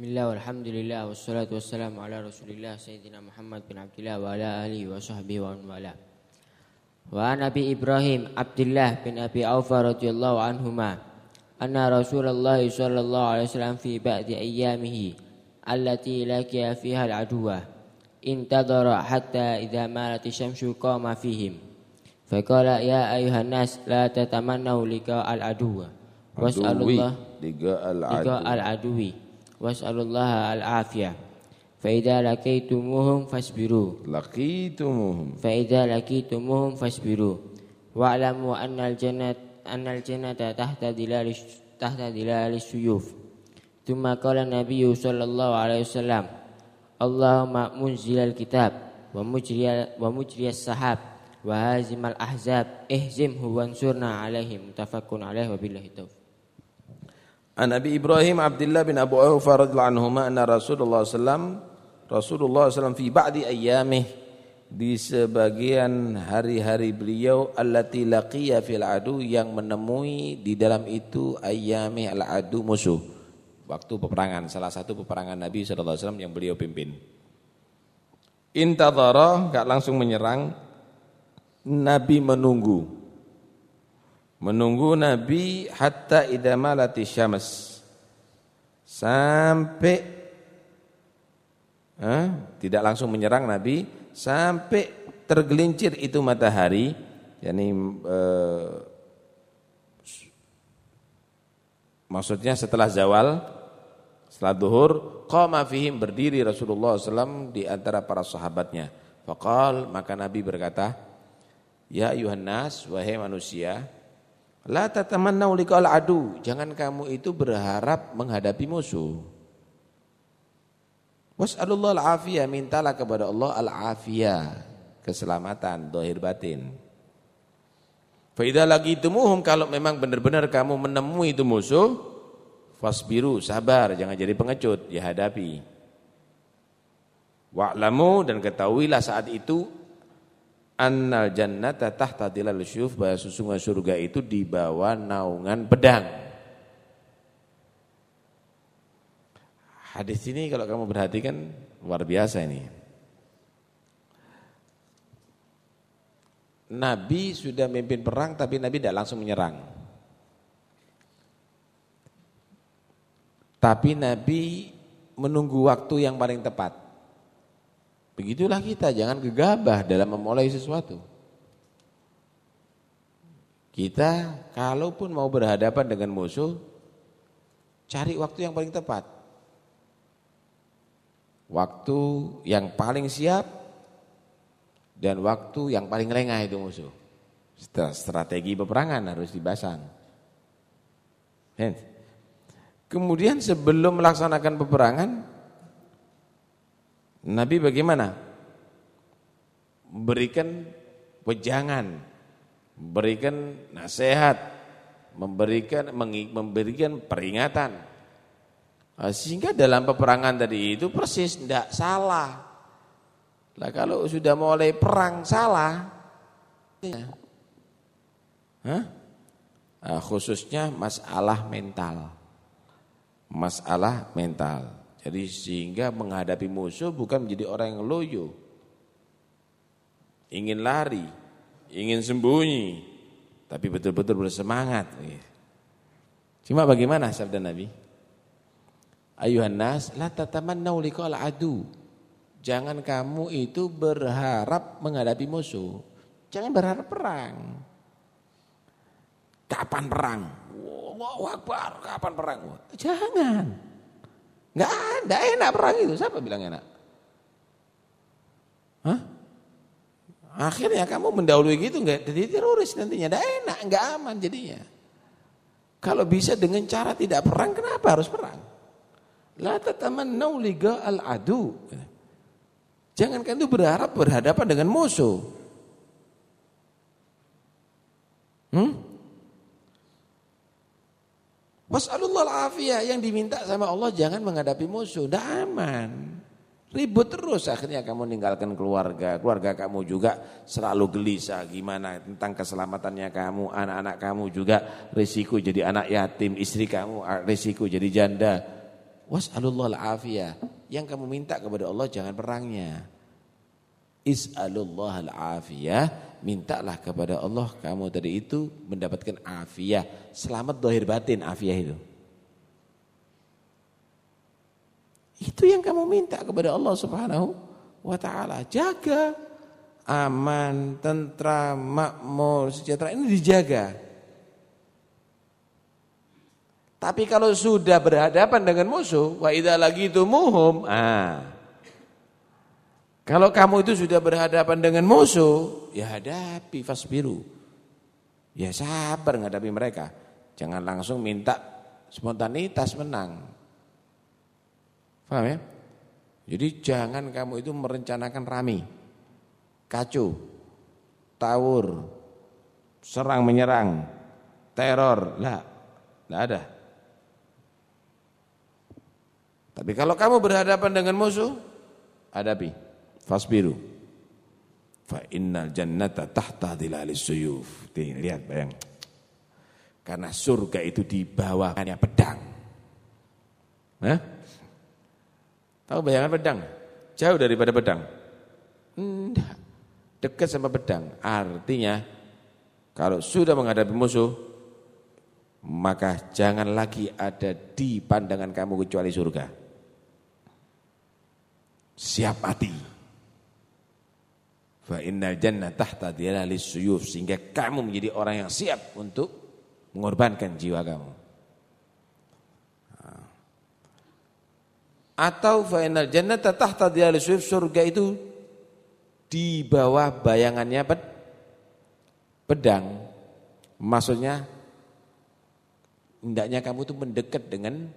Bismillah walhamdulillah wassalatu wassalamu ala rasulillah Sayyidina Muhammad bin Abdullah wa ala alihi wa sahbihi wa wala. Wa Nabi Ibrahim Abdullah bin Abi Aufa radhiyallahu anhuma anna Rasulullah sallallahu alaihi wasallam fi ba'di ayyamihi allati laqiya fiha al-aduwa intadara hatta idza malat syamsu qama fihim. Faqala ya ayuhan nas la tatamannu liqa al-aduwa was'alullah liqa al-aduwi was'alullaha al-afiyah. Faida laki lakitumuhum fasbiru. Lakitumuhum. Faida laki lakitumuhum fasbiru. Wa'lamu annal jannat annal jannata tahta dilali tahta dilali suyuf. Tsumma kala Nabi sallallahu alaihi wasallam, Allahumma munzilal kitab wa mujriyal wa mujriyas sahab wa hazimal ahzab ihzimhu wansurna alaihim tafakkun alaihi wabillahi taufiq. An Nabi Ibrahim Abdullah bin Abu Aufa radhiyallahu anhuma anna Rasulullah sallam Rasulullah sallam fi ba'di ayyamih di sebagian hari-hari beliau allati laqiya fil adu yang menemui di dalam itu ayyamih al adu musuh. Waktu peperangan salah satu peperangan Nabi sallallahu alaihi wasallam yang beliau pimpin. Intadhara enggak langsung menyerang Nabi menunggu menunggu Nabi hatta idza malati syams. Sampai eh, tidak langsung menyerang Nabi sampai tergelincir itu matahari yakni eh, maksudnya setelah zawal setelah duhur qama fihim berdiri Rasulullah SAW di antara para sahabatnya. Faqal maka Nabi berkata ya ayuhan wahai manusia La tatamannau liqa'al adu. Jangan kamu itu berharap menghadapi musuh. Was'alullah al-afiyah. Mintalah kepada Allah al-afiyah. Keselamatan, dohir batin. Faidah lagi tumuhum. Kalau memang benar-benar kamu menemui itu musuh. Fasbiru, sabar. Jangan jadi pengecut. Hadapi. Wa'lamu dan ketahuilah saat itu annal jannata tahta dilal syuf bahwa sesungguhnya surga itu di bawah naungan pedang. Hadis ini kalau kamu perhatikan luar biasa ini. Nabi sudah memimpin perang tapi Nabi tidak langsung menyerang. Tapi Nabi menunggu waktu yang paling tepat. Begitulah kita, jangan gegabah dalam memulai sesuatu. Kita kalaupun mau berhadapan dengan musuh, cari waktu yang paling tepat. Waktu yang paling siap dan waktu yang paling lengah itu musuh. Strategi peperangan harus dibasang. Kemudian sebelum melaksanakan peperangan, Nabi bagaimana? Berikan wejangan, berikan nasihat, memberikan memberikan peringatan. Ah, sehingga dalam peperangan tadi itu persis tidak salah. Lah kalau sudah mulai perang salah. Hah? Nah, khususnya masalah mental. Masalah mental. Jadi sehingga menghadapi musuh bukan menjadi orang yang loyo. Ingin lari, ingin sembunyi, tapi betul-betul bersemangat. Cuma bagaimana sabda Nabi? Ayuhan nas la tatamannau liqa'al adu. Jangan kamu itu berharap menghadapi musuh. Jangan berharap perang. Kapan perang? Allahu Akbar, kapan perang? Jangan. Enggak ada enak perang itu. Siapa bilang enak? Hah? Akhirnya kamu mendahului gitu enggak jadi teroris nantinya. Enggak enak, enggak aman jadinya. Kalau bisa dengan cara tidak perang, kenapa harus perang? La tatamannau liga al-adu. Jangan kan itu berharap berhadapan dengan musuh. Hmm? Was'alullah al-afiyah yang diminta sama Allah jangan menghadapi musuh, tidak aman. Ribut terus akhirnya kamu meninggalkan keluarga, keluarga kamu juga selalu gelisah gimana tentang keselamatannya kamu, anak-anak kamu juga risiko jadi anak yatim, istri kamu risiko jadi janda. Was'alullah al-afiyah. Yang kamu minta kepada Allah jangan perangnya. Is'alullah al-afiyah. Mintalah kepada Allah kamu tadi itu mendapatkan afiyah. Selamat dohir batin afiyah itu. Itu yang kamu minta kepada Allah subhanahu wa ta'ala. Jaga aman, tentram, makmur, sejahtera ini dijaga. Tapi kalau sudah berhadapan dengan musuh, wa idza lagitumuhum, ah. Kalau kamu itu sudah berhadapan dengan musuh, ya hadapi fasbiru. Ya sabar menghadapi mereka. Jangan langsung minta spontanitas menang. Paham ya? Jadi jangan kamu itu merencanakan rami, kacau, tawur, serang menyerang, teror, lah, tidak ada. Tapi kalau kamu berhadapan dengan musuh, hadapi. Fasbiru. Fa innal jannata tahta dhilalis suyuf. Lihat bayang. Karena surga itu di bawahnya pedang. Hah? Tahu bayangan pedang? Jauh daripada pedang. Enggak. Dekat sama pedang. Artinya kalau sudah menghadapi musuh, maka jangan lagi ada di pandangan kamu kecuali surga siap mati. Fa innal jannah tahta dhilalis suyuf sehingga kamu menjadi orang yang siap untuk mengorbankan jiwa kamu. Atau fa innal jannata tahta dhilalis suyuf surga itu di bawah bayangannya ped pedang. Maksudnya hendaknya kamu itu mendekat dengan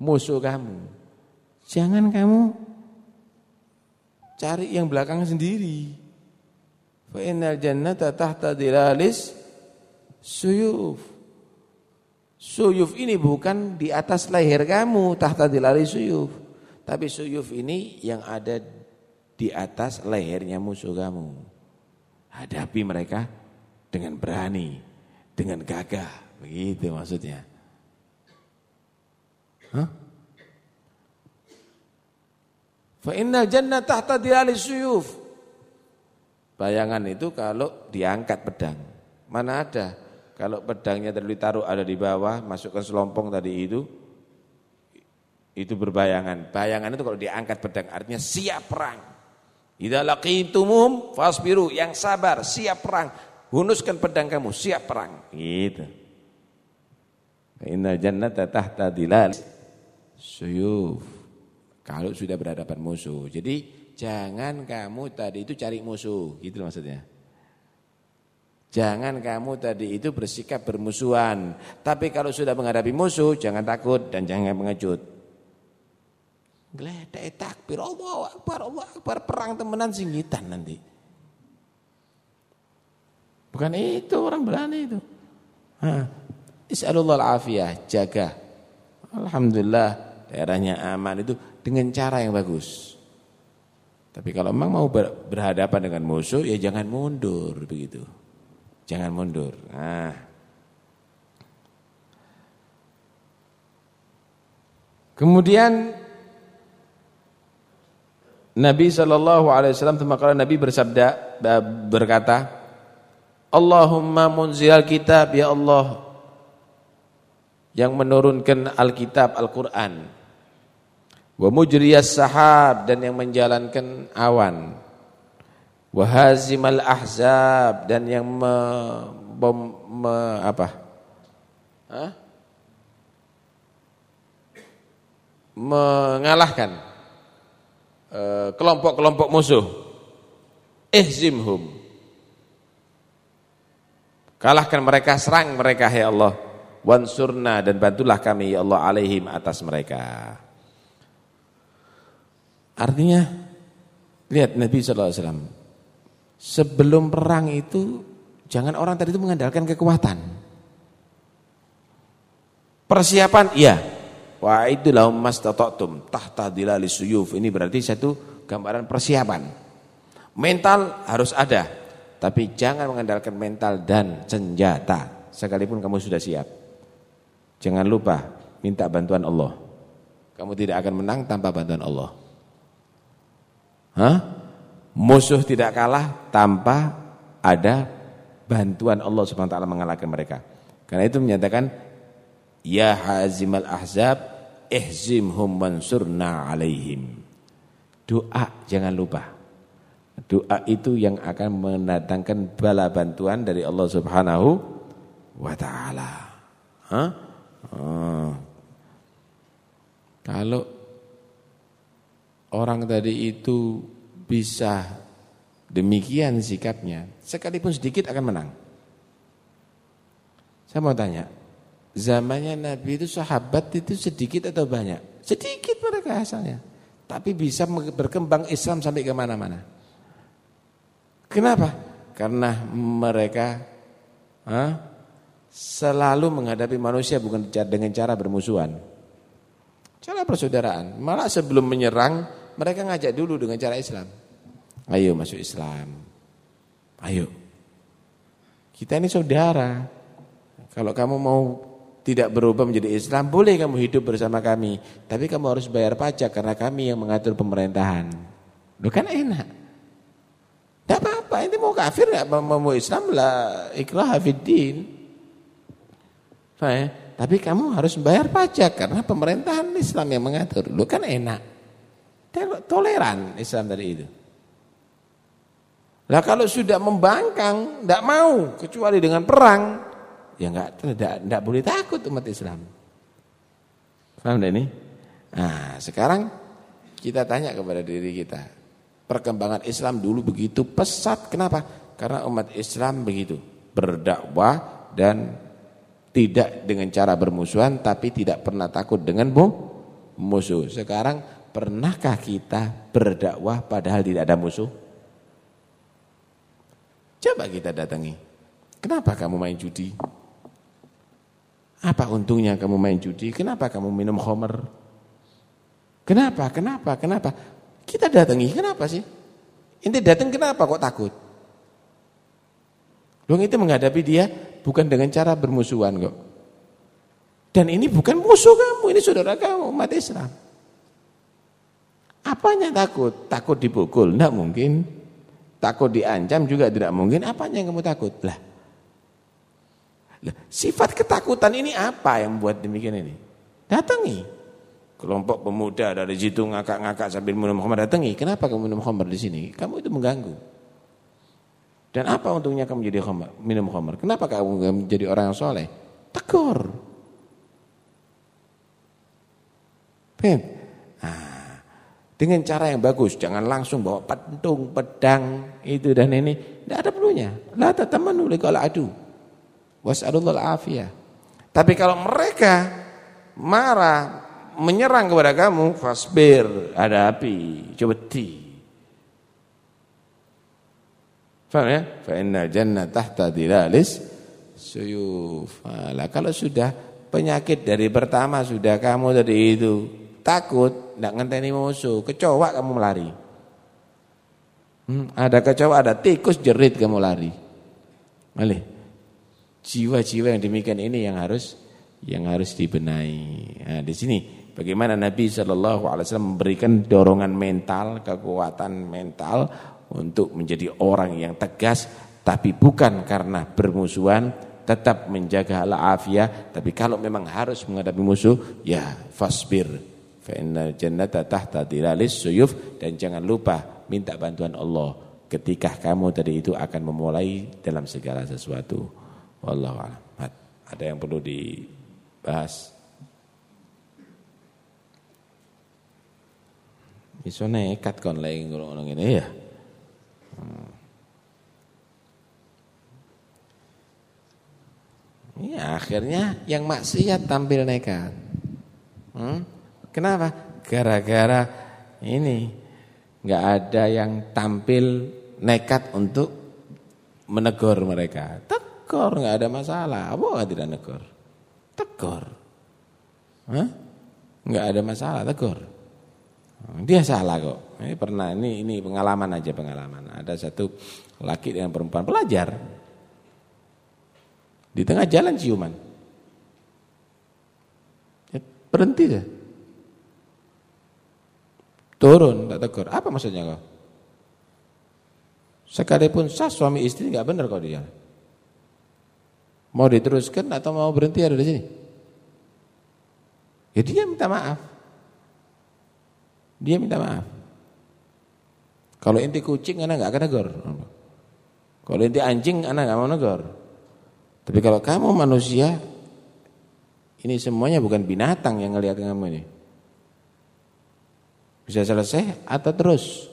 musuh kamu. Jangan kamu Cari yang belakang sendiri. Fa innal jannata tahta dilalis suyuf. Suyuf ini bukan di atas leher kamu tahta dilalis suyuf. Tapi suyuf ini yang ada di atas lehernya musuh kamu. Hadapi mereka dengan berani, dengan gagah. Begitu maksudnya. Hah? Fa innal jannah tahta dialis suyuf. Bayangan itu kalau diangkat pedang. Mana ada? Kalau pedangnya tadi ditaruh ada di bawah, masukkan selompong tadi itu, itu berbayangan. Bayangan itu kalau diangkat pedang artinya siap perang. Idza laqitumum fasbiru, yang sabar, siap perang. Hunuskan pedang kamu, siap perang. Gitu. Innal jannata tahta dilal suyuf. Kalau sudah berhadapan musuh. Jadi jangan kamu tadi itu cari musuh, gitu maksudnya. Jangan kamu tadi itu bersikap bermusuhan. Tapi kalau sudah menghadapi musuh, jangan takut dan jangan mengejut. Gledek takbir, Allah Akbar, Allah Akbar, perang temenan singgitan nanti. Bukan itu orang berani itu. Is'alullah al-afiyah, jaga. Alhamdulillah daerahnya aman itu dengan cara yang bagus. Tapi kalau memang mau berhadapan dengan musuh ya jangan mundur begitu. Jangan mundur. Nah. Kemudian Nabi sallallahu alaihi wasallam Nabi bersabda berkata Allahumma munzil kitab ya Allah yang menurunkan Alkitab Al-Qur'an wa mujriyas sahab dan yang menjalankan awan. Wa hazimal ahzab dan yang me, bom, me, apa? Hah? mengalahkan eh, kelompok-kelompok musuh. Ihzimhum. Kalahkan mereka serang mereka ya Allah. Wansurna dan bantulah kami ya Allah alaihim atas mereka Artinya lihat Nabi sallallahu alaihi wasallam sebelum perang itu jangan orang tadi itu mengandalkan kekuatan. Persiapan iya. Wa itu lahum mastata'tum tahta dilalis suyuf. Ini berarti satu gambaran persiapan. Mental harus ada, tapi jangan mengandalkan mental dan senjata sekalipun kamu sudah siap. Jangan lupa minta bantuan Allah. Kamu tidak akan menang tanpa bantuan Allah. Hah? Musuh tidak kalah tanpa ada bantuan Allah Subhanahu wa taala mengalahkan mereka. Karena itu menyatakan ya hazimal ahzab ihzimhum mansurna alaihim. Doa jangan lupa. Doa itu yang akan mendatangkan bala bantuan dari Allah Subhanahu wa taala. Hah? Oh. Kalau orang tadi itu bisa demikian sikapnya, sekalipun sedikit akan menang. Saya mau tanya, zamannya Nabi itu sahabat itu sedikit atau banyak? Sedikit mereka asalnya. Tapi bisa berkembang Islam sampai ke mana-mana. Kenapa? Karena mereka ha, selalu menghadapi manusia bukan dengan cara bermusuhan. Cara persaudaraan. Malah sebelum menyerang, mereka ngajak dulu dengan cara Islam. Ayo masuk Islam. Ayo. Kita ini saudara. Kalau kamu mau tidak berubah menjadi Islam, boleh kamu hidup bersama kami. Tapi kamu harus bayar pajak karena kami yang mengatur pemerintahan. Lu kan enak. Tidak apa-apa, ini mau kafir mau Islam lah ikhlas hafiddin. Faham? Tapi kamu harus bayar pajak karena pemerintahan Islam yang mengatur. Lu kan enak. Toleran Islam dari itu. Lah kalau sudah membangkang, tidak mau kecuali dengan perang, ya enggak tidak enggak boleh takut umat Islam. Paham ini? Nah, sekarang kita tanya kepada diri kita. Perkembangan Islam dulu begitu pesat. Kenapa? Karena umat Islam begitu berdakwah dan tidak dengan cara bermusuhan tapi tidak pernah takut dengan musuh. Sekarang pernahkah kita berdakwah padahal tidak ada musuh? Coba kita datangi. Kenapa kamu main judi? Apa untungnya kamu main judi? Kenapa kamu minum homer? Kenapa? Kenapa? Kenapa? Kita datangi. Kenapa sih? Inti datang kenapa kok takut? Dong itu menghadapi dia bukan dengan cara bermusuhan kok. Dan ini bukan musuh kamu, ini saudara kamu, umat Islam. Apanya takut? Takut dipukul? Tidak mungkin. Takut diancam juga tidak mungkin. Apanya yang kamu takut? Lah. Sifat ketakutan ini apa yang buat demikian ini? Datangi. Kelompok pemuda dari situ ngakak-ngakak sambil minum khamar datangi. Kenapa kamu minum khamar di sini? Kamu itu mengganggu. Dan apa untungnya kamu jadi minum khamar? Kenapa kamu menjadi orang yang soleh? Tegur. Pem. Nah, dengan cara yang bagus, jangan langsung bawa pentung, pedang, itu dan ini. Tidak ada perlunya. La tatamanu liqal adu. Was'alullah afiyah. Tapi kalau mereka marah, menyerang kepada kamu, fasbir, hadapi, coba ti. Faham ya? Fa innal jannah tahta dilalis suyuf. Lah kalau sudah penyakit dari pertama sudah kamu dari itu takut, enggak ngenteni musuh, kecoa kamu lari. Hmm, ada kecoa, ada tikus jerit kamu lari. Malih. Jiwa-jiwa yang demikian ini yang harus yang harus dibenahi. Nah, di sini bagaimana Nabi Shallallahu alaihi wasallam memberikan dorongan mental, kekuatan mental untuk menjadi orang yang tegas tapi bukan karena bermusuhan tetap menjaga al-afiyah. Tapi kalau memang harus menghadapi musuh ya fasbir. Fa innal jannata tahta dilalis suyuf. Dan jangan lupa minta bantuan Allah. Ketika kamu tadi itu akan memulai dalam segala sesuatu. Wallahu a'lam. Ada yang perlu dibahas? Iso nekat kon lagi ngono ngene ya Ya akhirnya yang maksiat tampil nekat. Hmm? Kenapa? Gara-gara ini nggak ada yang tampil nekat untuk menegur mereka. Tegur nggak ada masalah. Apa tidak negur? Tegur. Hah? Nggak ada masalah tegur. Dia salah kok. Ini pernah ini ini pengalaman aja pengalaman. Ada satu laki dengan perempuan pelajar. Di tengah jalan ciuman. Ya, berhenti deh. Turun, tak tegur. Apa maksudnya kau? Sekalipun sah suami istri nggak benar kau dia. Mau diteruskan atau mau berhenti ada di sini? Ya dia minta maaf. Dia minta maaf. Kalau inti kucing anak nggak akan negor. Kalau inti anjing anak nggak mau negor. Tapi kalau kamu manusia, ini semuanya bukan binatang yang ngelihat kamu ini. Bisa selesai atau terus?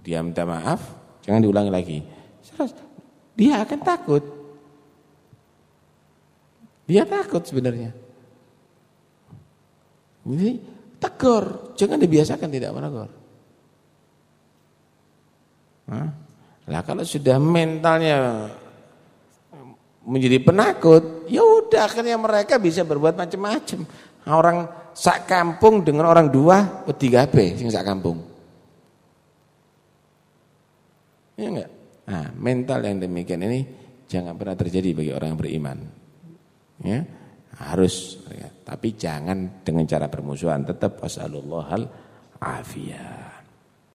Dia minta maaf, jangan diulangi lagi. Dia akan takut. Dia takut sebenarnya. Jadi tegur, jangan dibiasakan tidak menegur. Nah, kalau sudah mentalnya menjadi penakut, ya udah akhirnya mereka bisa berbuat macam-macam. Orang sak kampung dengan orang dua tiga b sing sak kampung. Ya enggak? Nah, mental yang demikian ini jangan pernah terjadi bagi orang yang beriman. Ya, harus ya. tapi jangan dengan cara permusuhan, tetap wasallallahu afiyah.